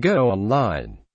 Go online.